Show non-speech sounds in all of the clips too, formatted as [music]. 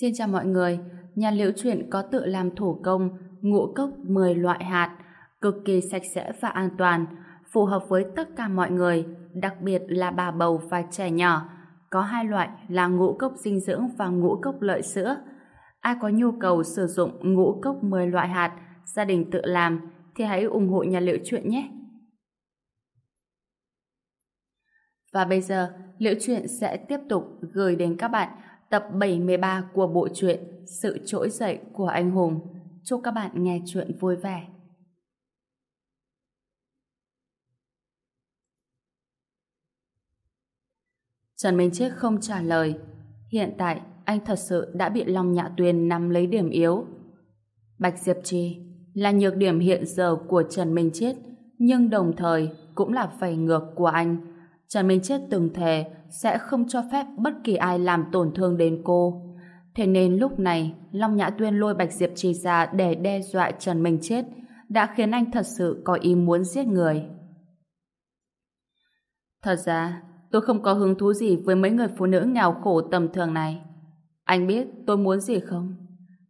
Xin chào mọi người, nhà liễu chuyện có tự làm thủ công ngũ cốc 10 loại hạt, cực kỳ sạch sẽ và an toàn, phù hợp với tất cả mọi người, đặc biệt là bà bầu và trẻ nhỏ. Có hai loại là ngũ cốc dinh dưỡng và ngũ cốc lợi sữa. Ai có nhu cầu sử dụng ngũ cốc 10 loại hạt, gia đình tự làm, thì hãy ủng hộ nhà liệu chuyện nhé. Và bây giờ, Liễu Chuyện sẽ tiếp tục gửi đến các bạn tập 73 của bộ truyện Sự trỗi dậy của anh hùng. Chúc các bạn nghe chuyện vui vẻ. Trần Minh Chết không trả lời. Hiện tại, anh thật sự đã bị Long Nhạ Tuyền nắm lấy điểm yếu. Bạch Diệp Trì là nhược điểm hiện giờ của Trần Minh Chết, nhưng đồng thời cũng là phẩy ngược của anh. Trần Minh Chết từng thề sẽ không cho phép bất kỳ ai làm tổn thương đến cô. Thế nên lúc này, Long Nhã Tuyên lôi Bạch Diệp Trì ra để đe dọa Trần Minh Chết đã khiến anh thật sự có ý muốn giết người. Thật ra, tôi không có hứng thú gì với mấy người phụ nữ nghèo khổ tầm thường này. Anh biết tôi muốn gì không?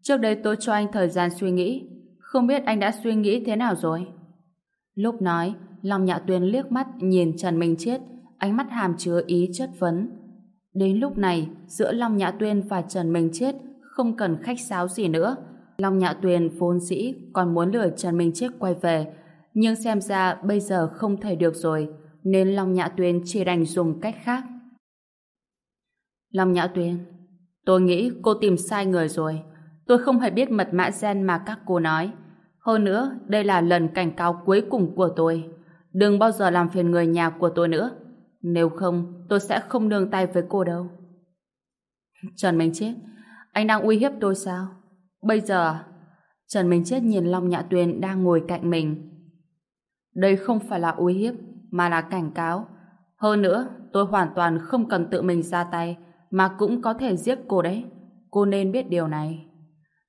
Trước đây tôi cho anh thời gian suy nghĩ. Không biết anh đã suy nghĩ thế nào rồi? Lúc nói, Long Nhã Tuyên liếc mắt nhìn Trần Minh Chết ánh mắt hàm chứa ý chất vấn. Đến lúc này, giữa Long Nhã Tuyên và Trần Minh Chết không cần khách sáo gì nữa. Long Nhã Tuyên vốn dĩ còn muốn lừa Trần Minh Chết quay về, nhưng xem ra bây giờ không thể được rồi, nên Long Nhã Tuyên chỉ đành dùng cách khác. Long Nhã Tuyên, tôi nghĩ cô tìm sai người rồi. Tôi không hề biết mật mã gen mà các cô nói. Hơn nữa, đây là lần cảnh cáo cuối cùng của tôi. Đừng bao giờ làm phiền người nhà của tôi nữa. Nếu không, tôi sẽ không nương tay với cô đâu. Trần Minh Chết, anh đang uy hiếp tôi sao? Bây giờ? À? Trần Minh Chết nhìn Long Nhã Tuyền đang ngồi cạnh mình. Đây không phải là uy hiếp, mà là cảnh cáo. Hơn nữa, tôi hoàn toàn không cần tự mình ra tay, mà cũng có thể giết cô đấy. Cô nên biết điều này.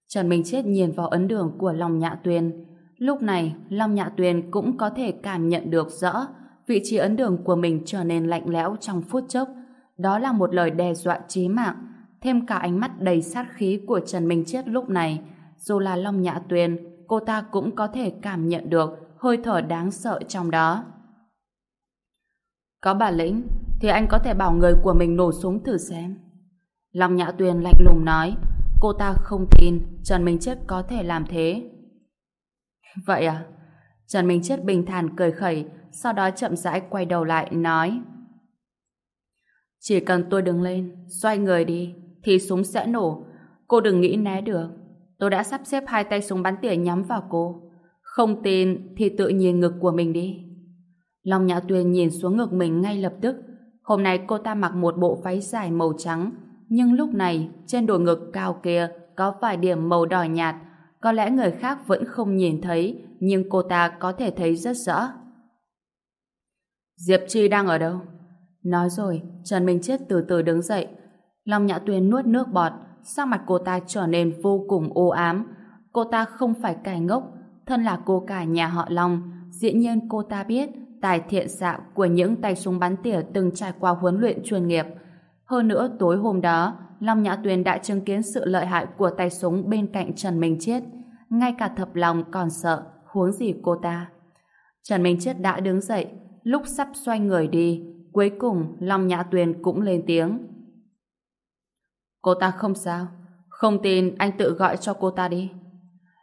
Trần Minh Chết nhìn vào ấn đường của Long Nhã Tuyền. Lúc này, Long Nhã Tuyền cũng có thể cảm nhận được rõ vị trí ấn đường của mình trở nên lạnh lẽo trong phút chốc. Đó là một lời đe dọa chí mạng, thêm cả ánh mắt đầy sát khí của Trần Minh Chết lúc này. Dù là Long Nhã Tuyền, cô ta cũng có thể cảm nhận được hơi thở đáng sợ trong đó. Có bản lĩnh, thì anh có thể bảo người của mình nổ súng thử xem. Long Nhã Tuyền lạnh lùng nói, cô ta không tin Trần Minh Chết có thể làm thế. Vậy à? Trần Minh Chết bình thản cười khẩy, sau đó chậm rãi quay đầu lại nói Chỉ cần tôi đứng lên, xoay người đi, thì súng sẽ nổ. Cô đừng nghĩ né được. Tôi đã sắp xếp hai tay súng bắn tỉa nhắm vào cô. Không tin thì tự nhìn ngực của mình đi. Long Nhã Tuyền nhìn xuống ngực mình ngay lập tức. Hôm nay cô ta mặc một bộ váy dài màu trắng, nhưng lúc này trên đồi ngực cao kia có vài điểm màu đỏ nhạt. Có lẽ người khác vẫn không nhìn thấy, nhưng cô ta có thể thấy rất rõ. Diệp Chi đang ở đâu? Nói rồi, Trần Minh Chết từ từ đứng dậy. Long Nhã Tuyên nuốt nước bọt, sắc mặt cô ta trở nên vô cùng ô ám. Cô ta không phải cài ngốc, thân là cô cả nhà họ Long. Dĩ nhiên cô ta biết tài thiện xạ của những tay súng bắn tỉa từng trải qua huấn luyện chuyên nghiệp. Hơn nữa tối hôm đó, Long Nhã Tuyền đã chứng kiến sự lợi hại của tay súng bên cạnh Trần Minh Chết. Ngay cả thập lòng còn sợ, huống gì cô ta. Trần Minh Chết đã đứng dậy, lúc sắp xoay người đi, cuối cùng Long Nhã Tuyền cũng lên tiếng. Cô ta không sao, không tin anh tự gọi cho cô ta đi.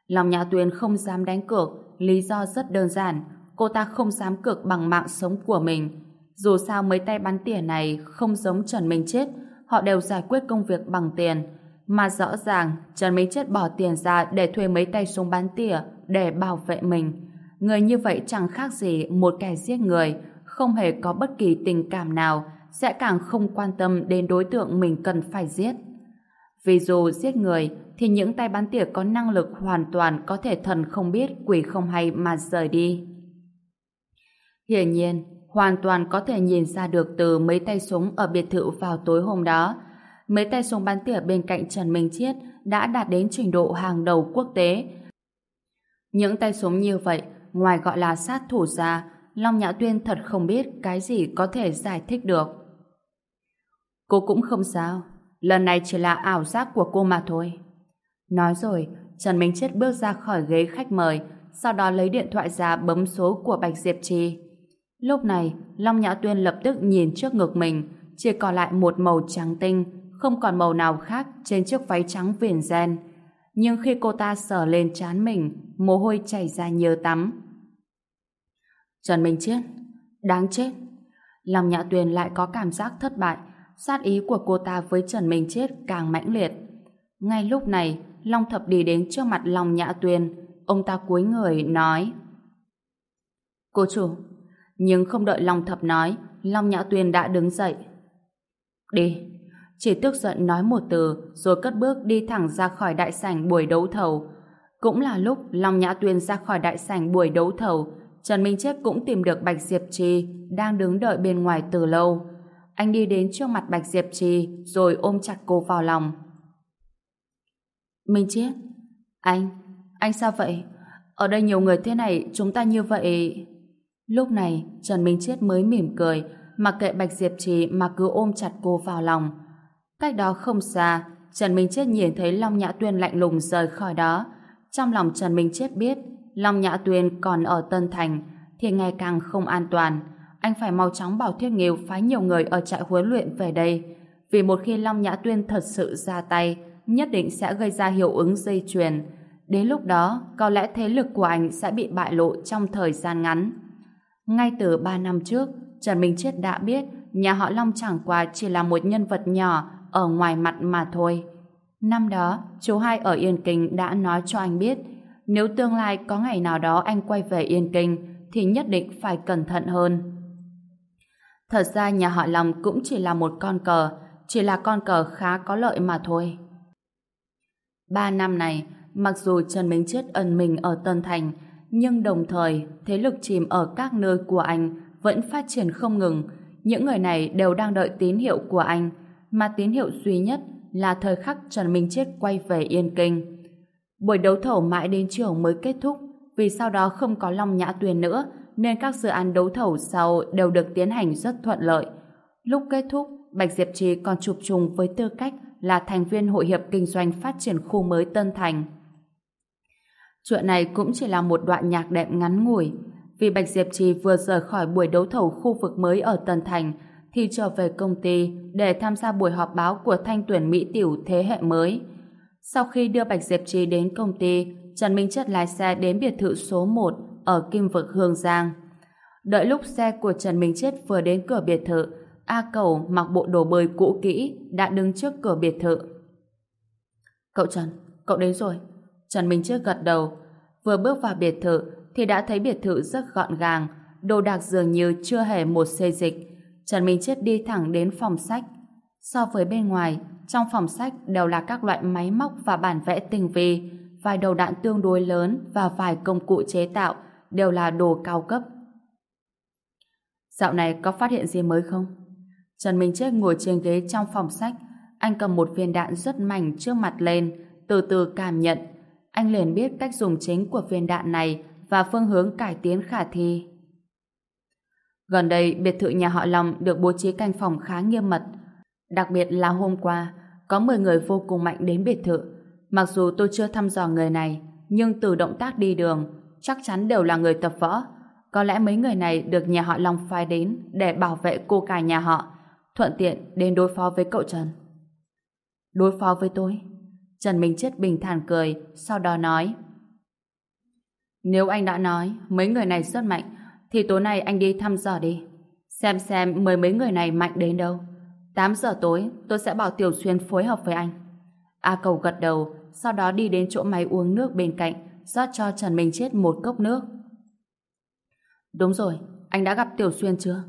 Long Nhã Tuyền không dám đánh cược, lý do rất đơn giản, cô ta không dám cược bằng mạng sống của mình. Dù sao mấy tay bắn tỉa này không giống Trần Minh Chết, họ đều giải quyết công việc bằng tiền. Mà rõ ràng Trần Minh Chết bỏ tiền ra để thuê mấy tay súng bắn tỉa để bảo vệ mình. Người như vậy chẳng khác gì một kẻ giết người, không hề có bất kỳ tình cảm nào, sẽ càng không quan tâm đến đối tượng mình cần phải giết. Vì dù giết người, thì những tay bán tỉa có năng lực hoàn toàn có thể thần không biết, quỷ không hay mà rời đi. Hiển nhiên, hoàn toàn có thể nhìn ra được từ mấy tay súng ở biệt thự vào tối hôm đó. Mấy tay súng bán tỉa bên cạnh Trần Minh Chiết đã đạt đến trình độ hàng đầu quốc tế. Những tay súng như vậy ngoài gọi là sát thủ ra, Long Nhã Tuyên thật không biết cái gì có thể giải thích được. Cô cũng không sao. Lần này chỉ là ảo giác của cô mà thôi. Nói rồi, Trần Minh Chết bước ra khỏi ghế khách mời, sau đó lấy điện thoại ra bấm số của Bạch Diệp Trì. Lúc này, Long Nhã Tuyên lập tức nhìn trước ngực mình, chỉ còn lại một màu trắng tinh, không còn màu nào khác trên chiếc váy trắng viền gen. Nhưng khi cô ta sờ lên trán mình, mồ hôi chảy ra như tắm. Trần Minh Chiết, đáng chết. Long Nhã Tuyền lại có cảm giác thất bại, sát ý của cô ta với Trần Minh Chiết càng mãnh liệt. Ngay lúc này, Long Thập đi đến trước mặt Long Nhã Tuyền, ông ta cúi người nói Cô chủ, nhưng không đợi Long Thập nói, Long Nhã Tuyền đã đứng dậy. Đi. Chỉ tức giận nói một từ, rồi cất bước đi thẳng ra khỏi đại sảnh buổi đấu thầu. Cũng là lúc Long Nhã Tuyền ra khỏi đại sảnh buổi đấu thầu, Trần Minh Chết cũng tìm được Bạch Diệp Trì đang đứng đợi bên ngoài từ lâu. Anh đi đến trước mặt Bạch Diệp Trì rồi ôm chặt cô vào lòng. Minh Chết, anh, anh sao vậy? Ở đây nhiều người thế này, chúng ta như vậy... Lúc này, Trần Minh Chết mới mỉm cười, mặc kệ Bạch Diệp Trì mà cứ ôm chặt cô vào lòng. Cách đó không xa, Trần Minh Chết nhìn thấy Long Nhã Tuyên lạnh lùng rời khỏi đó. Trong lòng Trần Minh Chết biết, Long Nhã Tuyền còn ở Tân Thành, thì ngày càng không an toàn. Anh phải mau chóng bảo Thiết Nghiêu phái nhiều người ở trại huấn luyện về đây. Vì một khi Long Nhã Tuyên thật sự ra tay, nhất định sẽ gây ra hiệu ứng dây chuyền. Đến lúc đó, có lẽ thế lực của anh sẽ bị bại lộ trong thời gian ngắn. Ngay từ 3 năm trước, Trần Minh Chết đã biết nhà họ Long chẳng qua chỉ là một nhân vật nhỏ ở ngoài mặt mà thôi. Năm đó, chú hai ở Yên Kinh đã nói cho anh biết nếu tương lai có ngày nào đó anh quay về Yên Kinh thì nhất định phải cẩn thận hơn. Thật ra nhà họ Long cũng chỉ là một con cờ, chỉ là con cờ khá có lợi mà thôi. Ba năm này, mặc dù Trần Minh Chết ẩn mình ở Tân Thành, nhưng đồng thời thế lực chìm ở các nơi của anh vẫn phát triển không ngừng. Những người này đều đang đợi tín hiệu của anh, mà tín hiệu duy nhất là thời khắc Trần Minh Chết quay về Yên Kinh. Buổi đấu thầu mãi đến chiều mới kết thúc, vì sau đó không có Long Nhã Tuyền nữa, nên các dự án đấu thầu sau đều được tiến hành rất thuận lợi. Lúc kết thúc, Bạch Diệp Trì còn chụp trùng với tư cách là thành viên Hội hiệp Kinh doanh Phát triển khu mới Tân Thành. Chuyện này cũng chỉ là một đoạn nhạc đẹp ngắn ngủi, vì Bạch Diệp Trì vừa rời khỏi buổi đấu thầu khu vực mới ở Tân Thành thì trở về công ty để tham gia buổi họp báo của thanh tuyển Mỹ Tiểu thế hệ mới. Sau khi đưa Bạch Diệp Trì đến công ty, Trần Minh Chất lái xe đến biệt thự số 1 ở Kim Vực Hương Giang. Đợi lúc xe của Trần Minh Chết vừa đến cửa biệt thự, A Cầu mặc bộ đồ bơi cũ kỹ đã đứng trước cửa biệt thự. Cậu Trần, cậu đến rồi. Trần Minh Chết gật đầu. Vừa bước vào biệt thự thì đã thấy biệt thự rất gọn gàng, đồ đạc dường như chưa hề một xê dịch. Trần Minh Chết đi thẳng đến phòng sách. So với bên ngoài, trong phòng sách đều là các loại máy móc và bản vẽ tinh vi, vài đầu đạn tương đối lớn và vài công cụ chế tạo đều là đồ cao cấp. Dạo này có phát hiện gì mới không? Trần Minh Chết ngồi trên ghế trong phòng sách, anh cầm một viên đạn rất mảnh trước mặt lên, từ từ cảm nhận. Anh liền biết cách dùng chính của viên đạn này và phương hướng cải tiến khả thi. Gần đây, biệt thự nhà họ Long được bố trí canh phòng khá nghiêm mật. Đặc biệt là hôm qua, có 10 người vô cùng mạnh đến biệt thự. Mặc dù tôi chưa thăm dò người này, nhưng từ động tác đi đường, chắc chắn đều là người tập võ. Có lẽ mấy người này được nhà họ Long phái đến để bảo vệ cô cải nhà họ, thuận tiện đến đối phó với cậu Trần. Đối phó với tôi? Trần Minh Chết bình thản cười, sau đó nói Nếu anh đã nói mấy người này rất mạnh, thì tối nay anh đi thăm dò đi. Xem xem mười mấy người này mạnh đến đâu. 8 giờ tối, tôi sẽ bảo Tiểu Xuyên phối hợp với anh. A Cầu gật đầu, sau đó đi đến chỗ máy uống nước bên cạnh, rót cho Trần Minh Chết một cốc nước. Đúng rồi, anh đã gặp Tiểu Xuyên chưa?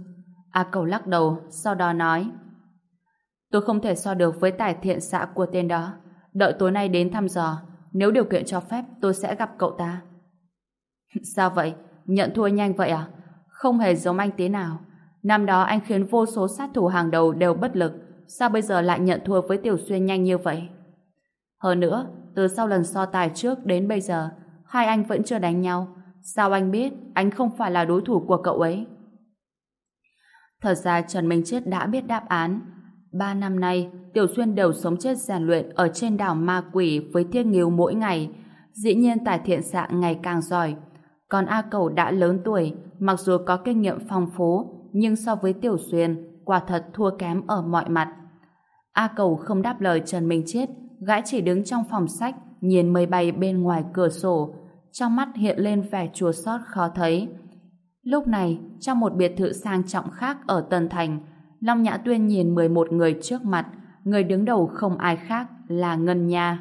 A Cầu lắc đầu, sau đó nói Tôi không thể so được với tài thiện xạ của tên đó. Đợi tối nay đến thăm dò, nếu điều kiện cho phép tôi sẽ gặp cậu ta. [laughs] Sao vậy? Nhận thua nhanh vậy à? Không hề giống anh tí nào. Năm đó anh khiến vô số sát thủ hàng đầu đều bất lực. Sao bây giờ lại nhận thua với Tiểu Xuyên nhanh như vậy? Hơn nữa, từ sau lần so tài trước đến bây giờ, hai anh vẫn chưa đánh nhau. Sao anh biết anh không phải là đối thủ của cậu ấy? Thật ra Trần Minh Chết đã biết đáp án. Ba năm nay, Tiểu Xuyên đều sống chết rèn luyện ở trên đảo Ma Quỷ với thiên nghiêu mỗi ngày. Dĩ nhiên tài thiện xạ ngày càng giỏi. Còn A Cầu đã lớn tuổi, mặc dù có kinh nghiệm phong phú, nhưng so với Tiểu Xuyên, quả thật thua kém ở mọi mặt. A Cầu không đáp lời Trần Minh Chết, gã chỉ đứng trong phòng sách, nhìn mây bay bên ngoài cửa sổ, trong mắt hiện lên vẻ chua xót khó thấy. Lúc này, trong một biệt thự sang trọng khác ở Tân Thành, Long Nhã Tuyên nhìn 11 người trước mặt, người đứng đầu không ai khác là Ngân Nha.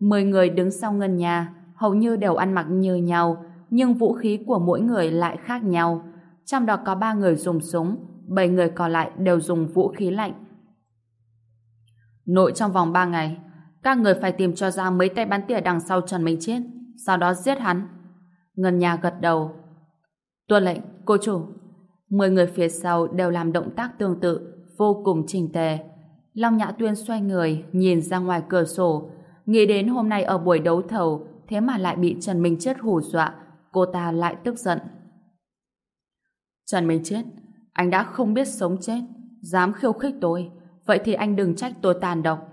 10 người đứng sau Ngân Nha, hầu như đều ăn mặc như nhau, nhưng vũ khí của mỗi người lại khác nhau. Trong đó có 3 người dùng súng, 7 người còn lại đều dùng vũ khí lạnh. Nội trong vòng 3 ngày, các người phải tìm cho ra mấy tay bắn tỉa đằng sau Trần Minh Chiết, sau đó giết hắn. Ngân nhà gật đầu. Tuân lệnh, cô chủ. Mười người phía sau đều làm động tác tương tự, vô cùng trình tề. Long Nhã Tuyên xoay người, nhìn ra ngoài cửa sổ, nghĩ đến hôm nay ở buổi đấu thầu, thế mà lại bị Trần Minh Chết hù dọa, cô ta lại tức giận. Trần Minh Chết, anh đã không biết sống chết, dám khiêu khích tôi, vậy thì anh đừng trách tôi tàn độc.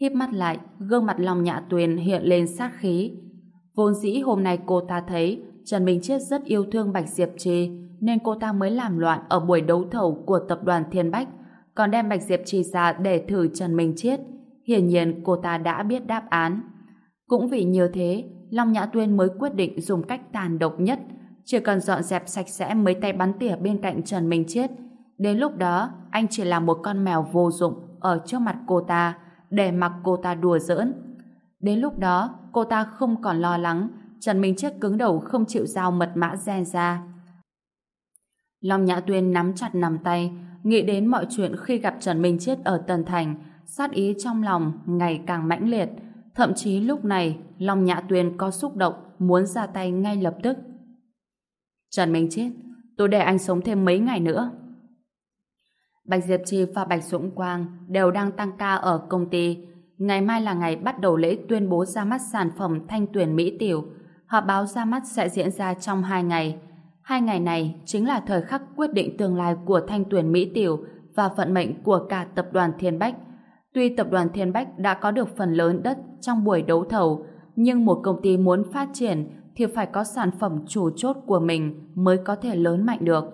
Híp mắt lại, gương mặt Long Nhã Tuyền hiện lên sát khí. Vốn dĩ hôm nay cô ta thấy Trần Minh Chết rất yêu thương Bạch Diệp Trì, nên cô ta mới làm loạn ở buổi đấu thầu của tập đoàn Thiên Bách, còn đem Bạch Diệp Trì ra để thử Trần Minh chết. Hiển nhiên cô ta đã biết đáp án. Cũng vì như thế, Long Nhã Tuyên mới quyết định dùng cách tàn độc nhất, chỉ cần dọn dẹp sạch sẽ mấy tay bắn tỉa bên cạnh Trần Minh Chiết. Đến lúc đó, anh chỉ là một con mèo vô dụng ở trước mặt cô ta, để mặc cô ta đùa giỡn. Đến lúc đó, cô ta không còn lo lắng Trần Minh Chiết cứng đầu không chịu giao mật mã gen ra. Long Nhã Tuyên nắm chặt nắm tay, nghĩ đến mọi chuyện khi gặp Trần Minh chiết ở Tân Thành, sát ý trong lòng ngày càng mãnh liệt. Thậm chí lúc này, Long Nhã Tuyên có xúc động muốn ra tay ngay lập tức. Trần Minh Chết, tôi để anh sống thêm mấy ngày nữa. Bạch Diệp Chi và Bạch Dũng Quang đều đang tăng ca ở công ty. Ngày mai là ngày bắt đầu lễ tuyên bố ra mắt sản phẩm thanh tuyển Mỹ Tiểu. Họp báo ra mắt sẽ diễn ra trong hai ngày. Hai ngày này chính là thời khắc quyết định tương lai của thanh tuyển Mỹ Tiểu và vận mệnh của cả tập đoàn Thiên Bách. Tuy tập đoàn Thiên Bách đã có được phần lớn đất trong buổi đấu thầu, nhưng một công ty muốn phát triển thì phải có sản phẩm chủ chốt của mình mới có thể lớn mạnh được.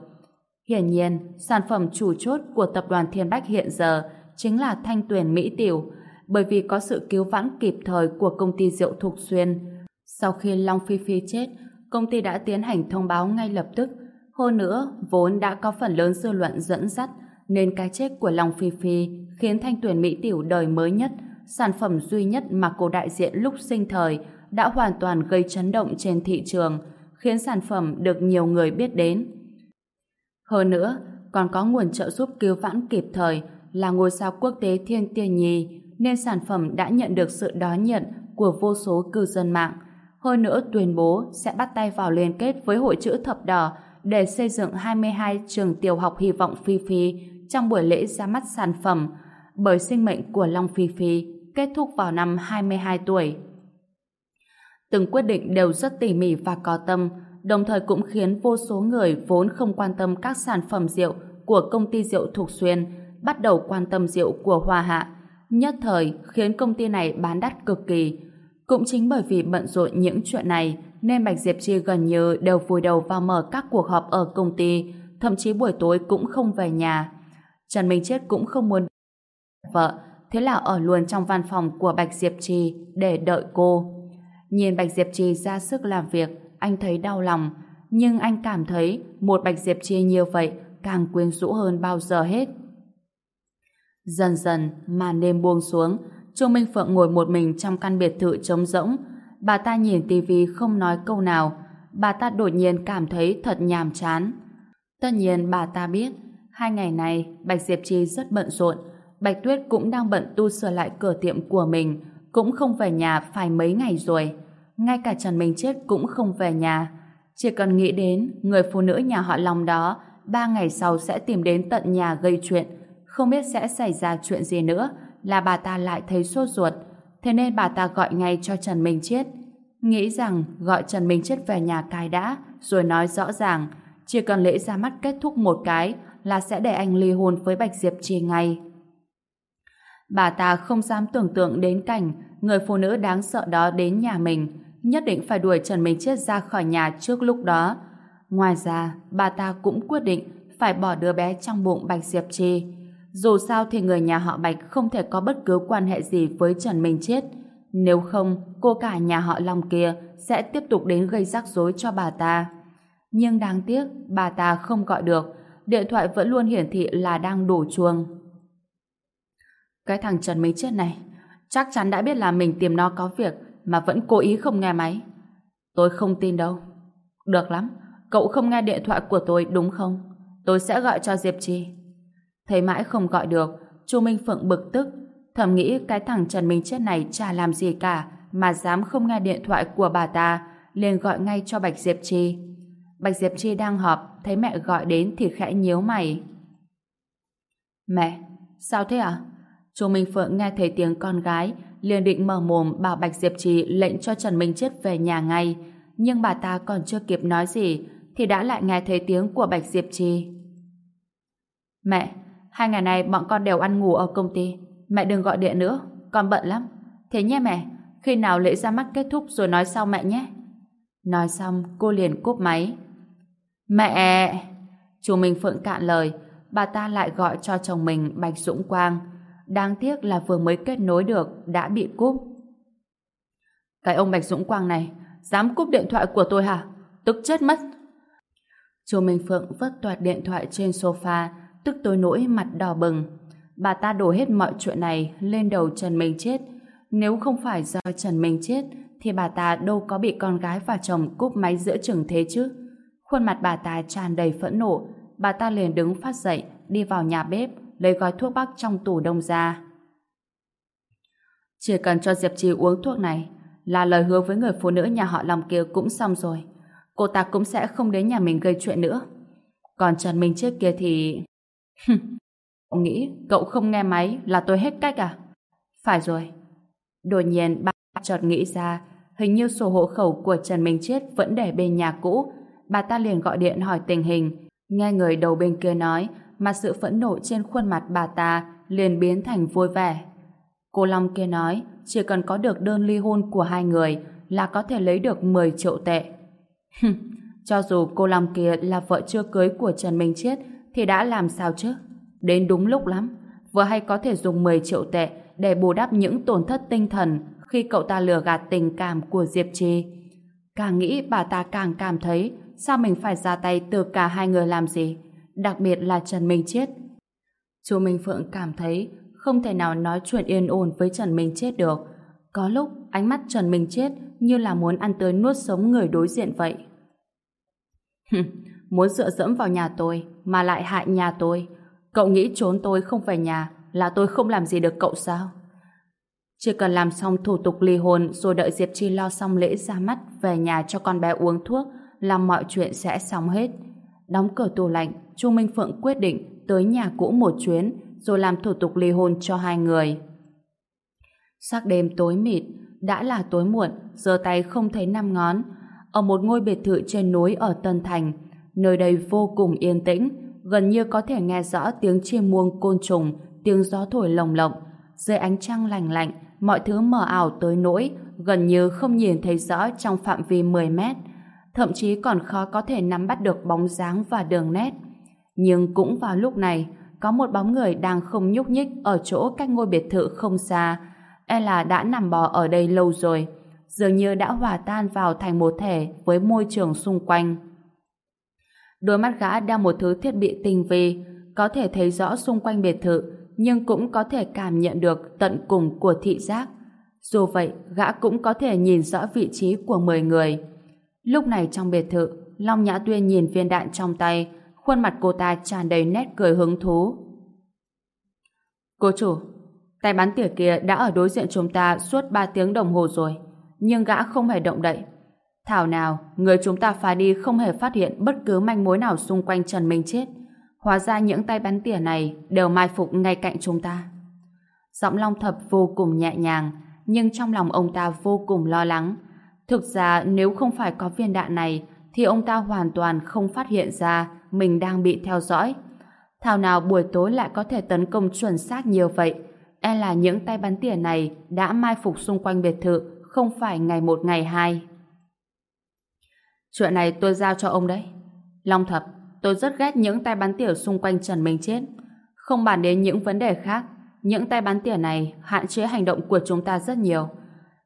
Hiển nhiên, sản phẩm chủ chốt của tập đoàn Thiên Bách hiện giờ chính là thanh tuyển Mỹ Tiểu, bởi vì có sự cứu vãn kịp thời của công ty rượu Thục Xuyên. Sau khi Long Phi Phi chết, công ty đã tiến hành thông báo ngay lập tức. Hơn nữa, vốn đã có phần lớn dư luận dẫn dắt, nên cái chết của Long Phi Phi khiến thanh tuyển Mỹ Tiểu đời mới nhất, sản phẩm duy nhất mà cô đại diện lúc sinh thời đã hoàn toàn gây chấn động trên thị trường, khiến sản phẩm được nhiều người biết đến. Hơn nữa, còn có nguồn trợ giúp cứu vãn kịp thời là ngôi sao quốc tế Thiên Tiên Nhi, nên sản phẩm đã nhận được sự đón nhận của vô số cư dân mạng, hơn nữa tuyên bố sẽ bắt tay vào liên kết với Hội chữ thập đỏ để xây dựng 22 trường tiểu học hy vọng Phi Phi trong buổi lễ ra mắt sản phẩm bởi sinh mệnh của Long Phi Phi kết thúc vào năm 22 tuổi. Từng quyết định đều rất tỉ mỉ và có tâm, đồng thời cũng khiến vô số người vốn không quan tâm các sản phẩm rượu của công ty rượu Thục Xuyên bắt đầu quan tâm rượu của Hoa Hạ. Nhất thời khiến công ty này bán đắt cực kỳ, cũng chính bởi vì bận rộn những chuyện này nên Bạch Diệp Chi gần như đều vùi đầu vào mở các cuộc họp ở công ty, thậm chí buổi tối cũng không về nhà. Trần Minh Chết cũng không muốn vợ, thế là ở luôn trong văn phòng của Bạch Diệp Trì để đợi cô. Nhìn Bạch Diệp Trì ra sức làm việc, anh thấy đau lòng, nhưng anh cảm thấy một Bạch Diệp Trì như vậy càng quyến rũ hơn bao giờ hết. Dần dần, màn đêm buông xuống, Trương Minh Phượng ngồi một mình trong căn biệt thự trống rỗng. Bà ta nhìn tivi không nói câu nào. Bà ta đột nhiên cảm thấy thật nhàm chán. Tất nhiên bà ta biết, hai ngày này Bạch Diệp Chi rất bận rộn. Bạch Tuyết cũng đang bận tu sửa lại cửa tiệm của mình, cũng không về nhà phải mấy ngày rồi. Ngay cả Trần Minh Chết cũng không về nhà. Chỉ cần nghĩ đến người phụ nữ nhà họ Long đó, ba ngày sau sẽ tìm đến tận nhà gây chuyện, không biết sẽ xảy ra chuyện gì nữa, là bà ta lại thấy sốt ruột, thế nên bà ta gọi ngay cho Trần Minh Chết. Nghĩ rằng gọi Trần Minh Chết về nhà cái đã, rồi nói rõ ràng, chỉ cần lễ ra mắt kết thúc một cái là sẽ để anh ly hôn với Bạch Diệp Trì ngay. Bà ta không dám tưởng tượng đến cảnh người phụ nữ đáng sợ đó đến nhà mình, nhất định phải đuổi Trần Minh Chết ra khỏi nhà trước lúc đó. Ngoài ra, bà ta cũng quyết định phải bỏ đứa bé trong bụng Bạch Diệp Trì. Dù sao thì người nhà họ Bạch không thể có bất cứ quan hệ gì với Trần Minh Chết. Nếu không, cô cả nhà họ Long kia sẽ tiếp tục đến gây rắc rối cho bà ta. Nhưng đáng tiếc, bà ta không gọi được. Điện thoại vẫn luôn hiển thị là đang đổ chuông. Cái thằng Trần Minh Chết này, chắc chắn đã biết là mình tìm nó có việc mà vẫn cố ý không nghe máy. Tôi không tin đâu. Được lắm, cậu không nghe điện thoại của tôi đúng không? Tôi sẽ gọi cho Diệp Trì. Thấy mãi không gọi được, Chu Minh Phượng bực tức, thầm nghĩ cái thằng Trần Minh Chết này chả làm gì cả mà dám không nghe điện thoại của bà ta, liền gọi ngay cho Bạch Diệp Trì. Bạch Diệp Trì đang họp, thấy mẹ gọi đến thì khẽ nhíu mày. Mẹ, sao thế ạ? À? Chu Minh Phượng nghe thấy tiếng con gái, liền định mở mồm bảo Bạch Diệp Trì lệnh cho Trần Minh Chết về nhà ngay, nhưng bà ta còn chưa kịp nói gì thì đã lại nghe thấy tiếng của Bạch Diệp Trì. Mẹ, hai ngày này bọn con đều ăn ngủ ở công ty, mẹ đừng gọi điện nữa, con bận lắm. Thế nhé mẹ, khi nào lễ ra mắt kết thúc rồi nói sau mẹ nhé. Nói xong, cô liền cúp máy. Mẹ! Chú Minh Phượng cạn lời, bà ta lại gọi cho chồng mình Bạch Dũng Quang. Đáng tiếc là vừa mới kết nối được, đã bị cúp. Cái ông Bạch Dũng Quang này, dám cúp điện thoại của tôi hả? Tức chết mất. Chu Minh Phượng vứt toạt điện thoại trên sofa, tức tối nỗi mặt đỏ bừng. Bà ta đổ hết mọi chuyện này lên đầu Trần Minh Chết. Nếu không phải do Trần Minh Chết, thì bà ta đâu có bị con gái và chồng cúp máy giữa chừng thế chứ. Khuôn mặt bà ta tràn đầy phẫn nộ, bà ta liền đứng phát dậy, đi vào nhà bếp, lấy gói thuốc bắc trong tủ đông ra. Chỉ cần cho Diệp Trì uống thuốc này, là lời hứa với người phụ nữ nhà họ Long kia cũng xong rồi. Cô ta cũng sẽ không đến nhà mình gây chuyện nữa. Còn Trần Minh trước kia thì... cậu nghĩ cậu không nghe máy là tôi hết cách à? Phải rồi. Đột nhiên bà chợt nghĩ ra hình như sổ hộ khẩu của Trần Minh Chết vẫn để bên nhà cũ. Bà ta liền gọi điện hỏi tình hình. Nghe người đầu bên kia nói mà sự phẫn nộ trên khuôn mặt bà ta liền biến thành vui vẻ. Cô Long kia nói chỉ cần có được đơn ly hôn của hai người là có thể lấy được 10 triệu tệ. [laughs] Cho dù cô Long kia là vợ chưa cưới của Trần Minh Chết thì đã làm sao chứ? Đến đúng lúc lắm. Vừa hay có thể dùng 10 triệu tệ để bù đắp những tổn thất tinh thần khi cậu ta lừa gạt tình cảm của Diệp Trì. Càng nghĩ bà ta càng cảm thấy sao mình phải ra tay từ cả hai người làm gì, đặc biệt là Trần Minh Chết. Chu Minh Phượng cảm thấy không thể nào nói chuyện yên ổn với Trần Minh Chết được. Có lúc ánh mắt Trần Minh Chết như là muốn ăn tới nuốt sống người đối diện vậy. [laughs] muốn dựa dẫm vào nhà tôi mà lại hại nhà tôi. Cậu nghĩ trốn tôi không về nhà là tôi không làm gì được cậu sao? Chỉ cần làm xong thủ tục ly hôn rồi đợi Diệp Chi lo xong lễ ra mắt về nhà cho con bé uống thuốc là mọi chuyện sẽ xong hết. Đóng cửa tủ lạnh, Chu Minh Phượng quyết định tới nhà cũ một chuyến rồi làm thủ tục ly hôn cho hai người. Sắc đêm tối mịt, đã là tối muộn, giờ tay không thấy năm ngón. Ở một ngôi biệt thự trên núi ở Tân Thành, nơi đây vô cùng yên tĩnh, gần như có thể nghe rõ tiếng chim muông côn trùng, tiếng gió thổi lồng lộng. Dưới ánh trăng lành lạnh, mọi thứ mờ ảo tới nỗi gần như không nhìn thấy rõ trong phạm vi 10 mét. Thậm chí còn khó có thể nắm bắt được bóng dáng và đường nét. Nhưng cũng vào lúc này, có một bóng người đang không nhúc nhích ở chỗ cách ngôi biệt thự không xa. E là đã nằm bò ở đây lâu rồi, dường như đã hòa tan vào thành một thể với môi trường xung quanh. Đôi mắt gã đeo một thứ thiết bị tinh vi, có thể thấy rõ xung quanh biệt thự, nhưng cũng có thể cảm nhận được tận cùng của thị giác. Dù vậy, gã cũng có thể nhìn rõ vị trí của 10 người. Lúc này trong biệt thự, Long Nhã Tuyên nhìn viên đạn trong tay, khuôn mặt cô ta tràn đầy nét cười hứng thú. Cô chủ, tay bắn tỉa kia đã ở đối diện chúng ta suốt 3 tiếng đồng hồ rồi, nhưng gã không hề động đậy. Thảo nào, người chúng ta phá đi không hề phát hiện bất cứ manh mối nào xung quanh Trần Minh Chết. Hóa ra những tay bắn tỉa này đều mai phục ngay cạnh chúng ta. Giọng Long Thập vô cùng nhẹ nhàng, nhưng trong lòng ông ta vô cùng lo lắng. Thực ra nếu không phải có viên đạn này, thì ông ta hoàn toàn không phát hiện ra mình đang bị theo dõi. Thảo nào buổi tối lại có thể tấn công chuẩn xác nhiều vậy. e là những tay bắn tỉa này đã mai phục xung quanh biệt thự, không phải ngày một ngày hai. Chuyện này tôi giao cho ông đấy. Long Thập, tôi rất ghét những tay bắn tỉa xung quanh Trần Minh Chết. Không bàn đến những vấn đề khác, những tay bắn tỉa này hạn chế hành động của chúng ta rất nhiều.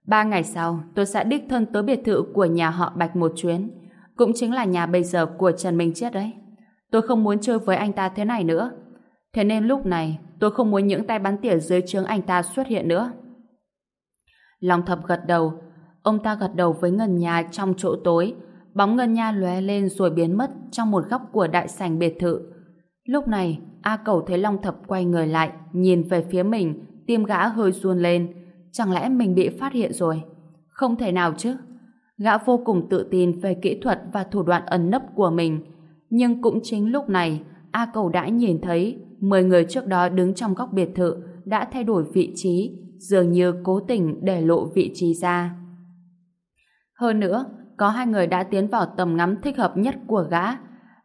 Ba ngày sau, tôi sẽ đích thân tới biệt thự của nhà họ Bạch một chuyến. Cũng chính là nhà bây giờ của Trần Minh Chết đấy. Tôi không muốn chơi với anh ta thế này nữa. Thế nên lúc này, tôi không muốn những tay bắn tỉa dưới trướng anh ta xuất hiện nữa. Long thập gật đầu. Ông ta gật đầu với ngân nhà trong chỗ tối. Bóng ngân nha lóe lên rồi biến mất trong một góc của đại sảnh biệt thự. Lúc này, A Cầu thấy Long Thập quay người lại, nhìn về phía mình, tim gã hơi run lên. Chẳng lẽ mình bị phát hiện rồi? Không thể nào chứ. Gã vô cùng tự tin về kỹ thuật và thủ đoạn ẩn nấp của mình. Nhưng cũng chính lúc này, A Cầu đã nhìn thấy 10 người trước đó đứng trong góc biệt thự đã thay đổi vị trí, dường như cố tình để lộ vị trí ra. Hơn nữa, có hai người đã tiến vào tầm ngắm thích hợp nhất của gã,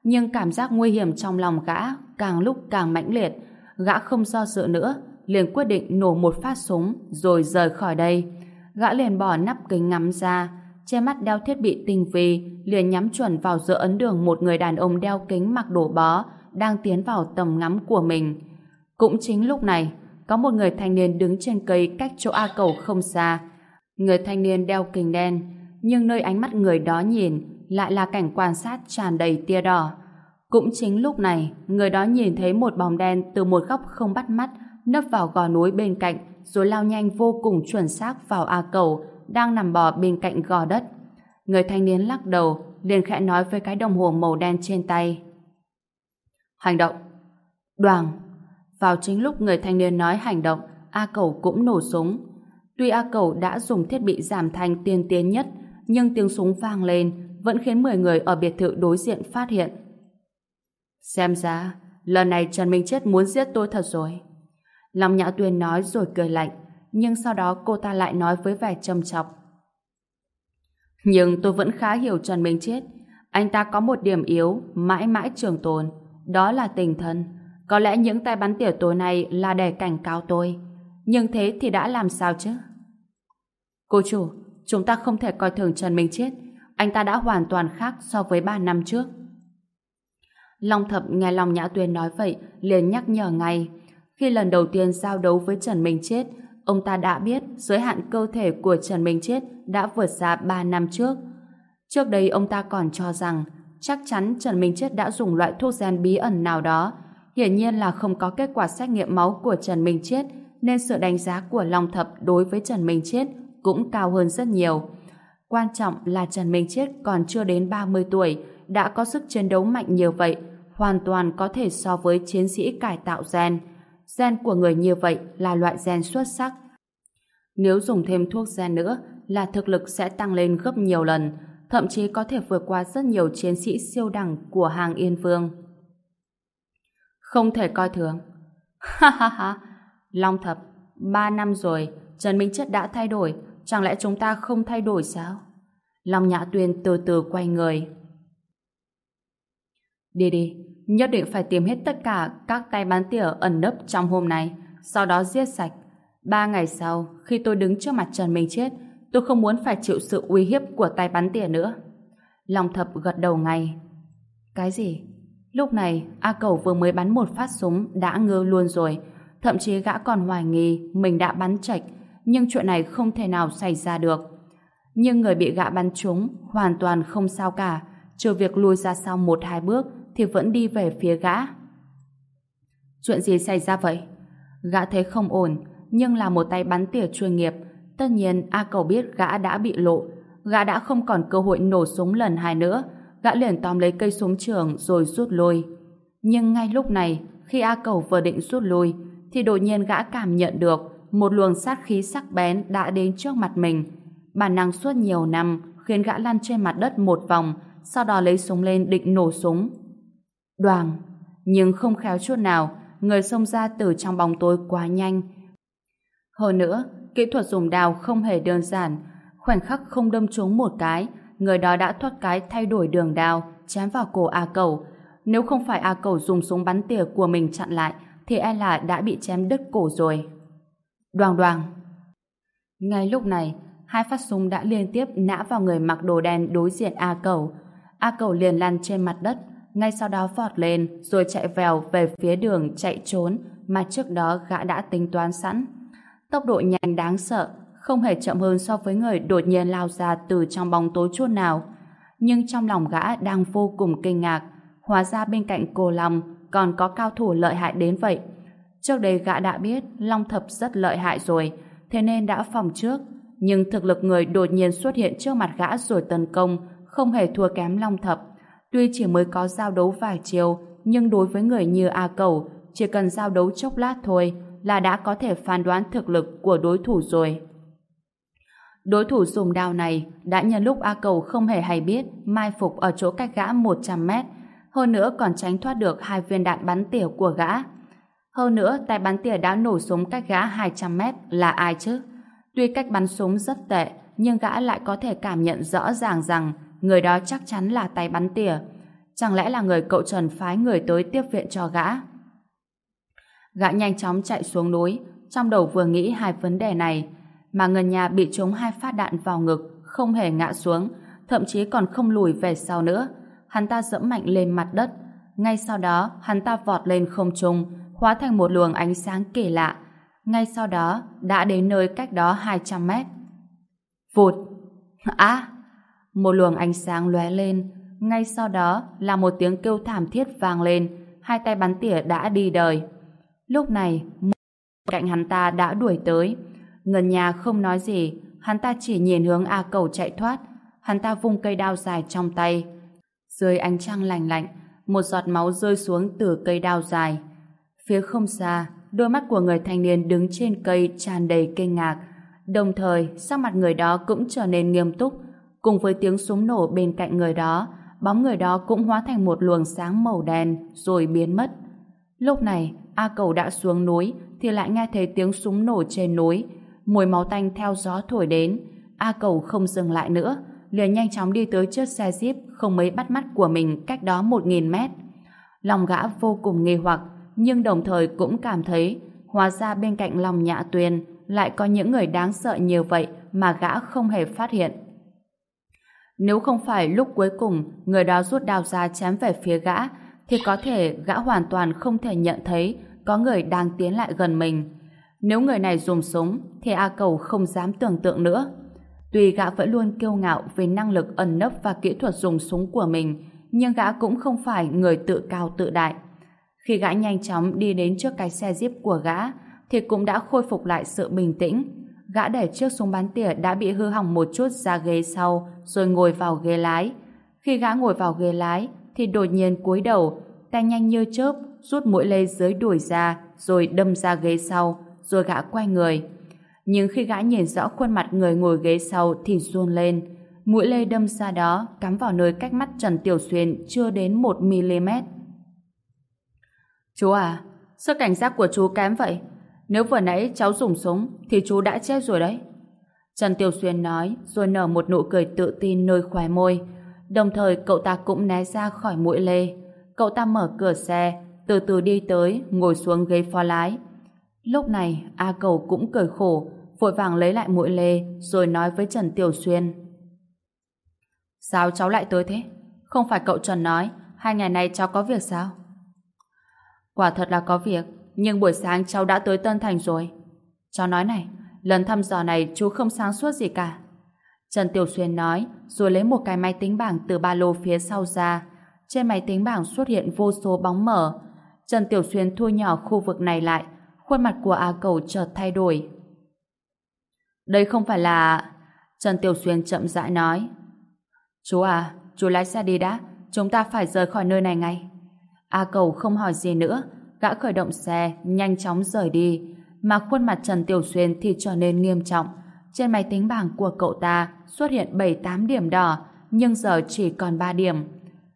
nhưng cảm giác nguy hiểm trong lòng gã càng lúc càng mãnh liệt. Gã không do dự nữa, liền quyết định nổ một phát súng rồi rời khỏi đây. Gã liền bỏ nắp kính ngắm ra, che mắt đeo thiết bị tinh vi, liền nhắm chuẩn vào giữa ấn đường một người đàn ông đeo kính mặc đồ bó, đang tiến vào tầm ngắm của mình. Cũng chính lúc này, có một người thanh niên đứng trên cây cách chỗ A cầu không xa. Người thanh niên đeo kính đen, nhưng nơi ánh mắt người đó nhìn lại là cảnh quan sát tràn đầy tia đỏ. Cũng chính lúc này, người đó nhìn thấy một bóng đen từ một góc không bắt mắt nấp vào gò núi bên cạnh rồi lao nhanh vô cùng chuẩn xác vào A cầu đang nằm bò bên cạnh gò đất. Người thanh niên lắc đầu liền khẽ nói với cái đồng hồ màu đen trên tay. Hành động. Đoàn. Vào chính lúc người thanh niên nói hành động, A Cầu cũng nổ súng. Tuy A Cầu đã dùng thiết bị giảm thanh tiên tiến nhất, nhưng tiếng súng vang lên vẫn khiến 10 người ở biệt thự đối diện phát hiện. Xem ra, lần này Trần Minh Chết muốn giết tôi thật rồi. Long Nhã Tuyên nói rồi cười lạnh, nhưng sau đó cô ta lại nói với vẻ trầm chọc. Nhưng tôi vẫn khá hiểu Trần Minh Chết. Anh ta có một điểm yếu, mãi mãi trường tồn. Đó là tình thân. Có lẽ những tay bắn tỉa tối nay là để cảnh cáo tôi. Nhưng thế thì đã làm sao chứ? Cô chủ, chúng ta không thể coi thường Trần Minh Chết. Anh ta đã hoàn toàn khác so với 3 năm trước. Long Thập nghe Long Nhã Tuyên nói vậy, liền nhắc nhở ngay. Khi lần đầu tiên giao đấu với Trần Minh Chết, ông ta đã biết giới hạn cơ thể của Trần Minh Chết đã vượt xa 3 năm trước. Trước đây ông ta còn cho rằng chắc chắn Trần Minh Chết đã dùng loại thuốc gen bí ẩn nào đó. Hiển nhiên là không có kết quả xét nghiệm máu của Trần Minh Chết nên sự đánh giá của Long Thập đối với Trần Minh Chết cũng cao hơn rất nhiều. Quan trọng là Trần Minh Chết còn chưa đến 30 tuổi đã có sức chiến đấu mạnh như vậy hoàn toàn có thể so với chiến sĩ cải tạo gen. Gen của người như vậy là loại gen xuất sắc. Nếu dùng thêm thuốc gen nữa là thực lực sẽ tăng lên gấp nhiều lần thậm chí có thể vượt qua rất nhiều chiến sĩ siêu đẳng của hàng Yên Vương. Không thể coi thường. [laughs] Ha ha ha, Long Thập, ba năm rồi, Trần Minh Chất đã thay đổi, chẳng lẽ chúng ta không thay đổi sao? Long Nhã Tuyên từ từ quay người. Đi đi, nhất định phải tìm hết tất cả các tay bán tỉa ẩn nấp trong hôm nay, sau đó giết sạch. Ba ngày sau, khi tôi đứng trước mặt Trần Minh Chết, tôi không muốn phải chịu sự uy hiếp của tay bắn tỉa nữa. Long thập gật đầu ngay. Cái gì? Lúc này, A Cầu vừa mới bắn một phát súng đã ngơ luôn rồi. Thậm chí gã còn hoài nghi mình đã bắn chạch, nhưng chuyện này không thể nào xảy ra được. Nhưng người bị gã bắn trúng hoàn toàn không sao cả, trừ việc lùi ra sau một hai bước thì vẫn đi về phía gã. Chuyện gì xảy ra vậy? Gã thấy không ổn, nhưng là một tay bắn tỉa chuyên nghiệp, Tất nhiên A Cầu biết gã đã bị lộ, gã đã không còn cơ hội nổ súng lần hai nữa, gã liền tóm lấy cây súng trường rồi rút lui. Nhưng ngay lúc này, khi A Cầu vừa định rút lui, thì đột nhiên gã cảm nhận được một luồng sát khí sắc bén đã đến trước mặt mình. Bản năng suốt nhiều năm khiến gã lăn trên mặt đất một vòng, sau đó lấy súng lên định nổ súng. Đoàn! Nhưng không khéo chút nào, người xông ra từ trong bóng tối quá nhanh. Hơn nữa, Kỹ thuật dùng đào không hề đơn giản, khoảnh khắc không đâm trúng một cái, người đó đã thoát cái thay đổi đường đào, chém vào cổ A Cầu. Nếu không phải A Cầu dùng súng bắn tỉa của mình chặn lại, thì e là đã bị chém đứt cổ rồi. Đoàn, Đoàn. Ngay lúc này, hai phát súng đã liên tiếp nã vào người mặc đồ đen đối diện A Cầu. A Cầu liền lăn trên mặt đất, ngay sau đó vọt lên rồi chạy vèo về phía đường chạy trốn mà trước đó gã đã tính toán sẵn. Tốc độ nhanh đáng sợ, không hề chậm hơn so với người đột nhiên lao ra từ trong bóng tối chút nào. Nhưng trong lòng gã đang vô cùng kinh ngạc, hóa ra bên cạnh cô Long còn có cao thủ lợi hại đến vậy. Trước đây gã đã biết Long Thập rất lợi hại rồi, thế nên đã phòng trước. Nhưng thực lực người đột nhiên xuất hiện trước mặt gã rồi tấn công, không hề thua kém Long Thập. Tuy chỉ mới có giao đấu vài chiều, nhưng đối với người như A Cầu, chỉ cần giao đấu chốc lát thôi là đã có thể phán đoán thực lực của đối thủ rồi. Đối thủ dùng đao này đã nhân lúc A Cầu không hề hay biết mai phục ở chỗ cách gã 100 mét, hơn nữa còn tránh thoát được hai viên đạn bắn tỉa của gã. Hơn nữa, tay bắn tỉa đã nổ súng cách gã 200 mét là ai chứ? Tuy cách bắn súng rất tệ, nhưng gã lại có thể cảm nhận rõ ràng rằng người đó chắc chắn là tay bắn tỉa. Chẳng lẽ là người cậu Trần phái người tới tiếp viện cho gã? Gã nhanh chóng chạy xuống núi, trong đầu vừa nghĩ hai vấn đề này, mà ngân nhà bị trúng hai phát đạn vào ngực, không hề ngã xuống, thậm chí còn không lùi về sau nữa. Hắn ta dẫm mạnh lên mặt đất. Ngay sau đó, hắn ta vọt lên không trung, hóa thành một luồng ánh sáng kỳ lạ. Ngay sau đó, đã đến nơi cách đó 200 mét. Vụt! Á! Một luồng ánh sáng lóe lên. Ngay sau đó là một tiếng kêu thảm thiết vang lên. Hai tay bắn tỉa đã đi đời. Lúc này, cạnh hắn ta đã đuổi tới. Ngân nhà không nói gì, hắn ta chỉ nhìn hướng A cầu chạy thoát. Hắn ta vung cây đao dài trong tay. Dưới ánh trăng lạnh lạnh, một giọt máu rơi xuống từ cây đao dài. Phía không xa, đôi mắt của người thanh niên đứng trên cây tràn đầy kinh ngạc. Đồng thời, sắc mặt người đó cũng trở nên nghiêm túc. Cùng với tiếng súng nổ bên cạnh người đó, bóng người đó cũng hóa thành một luồng sáng màu đen rồi biến mất. Lúc này, A Cầu đã xuống núi thì lại nghe thấy tiếng súng nổ trên núi. Mùi máu tanh theo gió thổi đến. A Cầu không dừng lại nữa, liền nhanh chóng đi tới chiếc xe Jeep không mấy bắt mắt của mình cách đó một nghìn mét. Lòng gã vô cùng nghi hoặc, nhưng đồng thời cũng cảm thấy hóa ra bên cạnh lòng nhã tuyền lại có những người đáng sợ như vậy mà gã không hề phát hiện. Nếu không phải lúc cuối cùng người đó rút đao ra chém về phía gã, thì có thể gã hoàn toàn không thể nhận thấy có người đang tiến lại gần mình. Nếu người này dùng súng, thì A Cầu không dám tưởng tượng nữa. Tuy gã vẫn luôn kiêu ngạo về năng lực ẩn nấp và kỹ thuật dùng súng của mình, nhưng gã cũng không phải người tự cao tự đại. Khi gã nhanh chóng đi đến trước cái xe jeep của gã, thì cũng đã khôi phục lại sự bình tĩnh. Gã để chiếc súng bắn tỉa đã bị hư hỏng một chút ra ghế sau rồi ngồi vào ghế lái. Khi gã ngồi vào ghế lái thì đột nhiên cúi đầu tay nhanh như chớp rút mũi lê dưới đuổi ra rồi đâm ra ghế sau rồi gã quay người. Nhưng khi gã nhìn rõ khuôn mặt người ngồi ghế sau thì run lên. Mũi lê đâm ra đó cắm vào nơi cách mắt Trần Tiểu Xuyên chưa đến 1mm. Chú à, sao cảnh giác của chú kém vậy? Nếu vừa nãy cháu dùng súng thì chú đã chết rồi đấy. Trần Tiểu Xuyên nói rồi nở một nụ cười tự tin nơi khóe môi. Đồng thời cậu ta cũng né ra khỏi mũi lê. Cậu ta mở cửa xe, từ từ đi tới, ngồi xuống ghế phó lái. Lúc này, A Cầu cũng cười khổ, vội vàng lấy lại mũi lê, rồi nói với Trần Tiểu Xuyên. Sao cháu lại tới thế? Không phải cậu Trần nói, hai ngày nay cháu có việc sao? Quả thật là có việc, nhưng buổi sáng cháu đã tới Tân Thành rồi. Cháu nói này, lần thăm dò này chú không sáng suốt gì cả. Trần Tiểu Xuyên nói, rồi lấy một cái máy tính bảng từ ba lô phía sau ra. Trên máy tính bảng xuất hiện vô số bóng mở. Trần Tiểu Xuyên thu nhỏ khu vực này lại, khuôn mặt của A Cầu chợt thay đổi. Đây không phải là... Trần Tiểu Xuyên chậm rãi nói. Chú à, chú lái xe đi đã, chúng ta phải rời khỏi nơi này ngay. A Cầu không hỏi gì nữa, gã khởi động xe, nhanh chóng rời đi, mà khuôn mặt Trần Tiểu Xuyên thì trở nên nghiêm trọng. Trên máy tính bảng của cậu ta xuất hiện 7-8 điểm đỏ, nhưng giờ chỉ còn 3 điểm.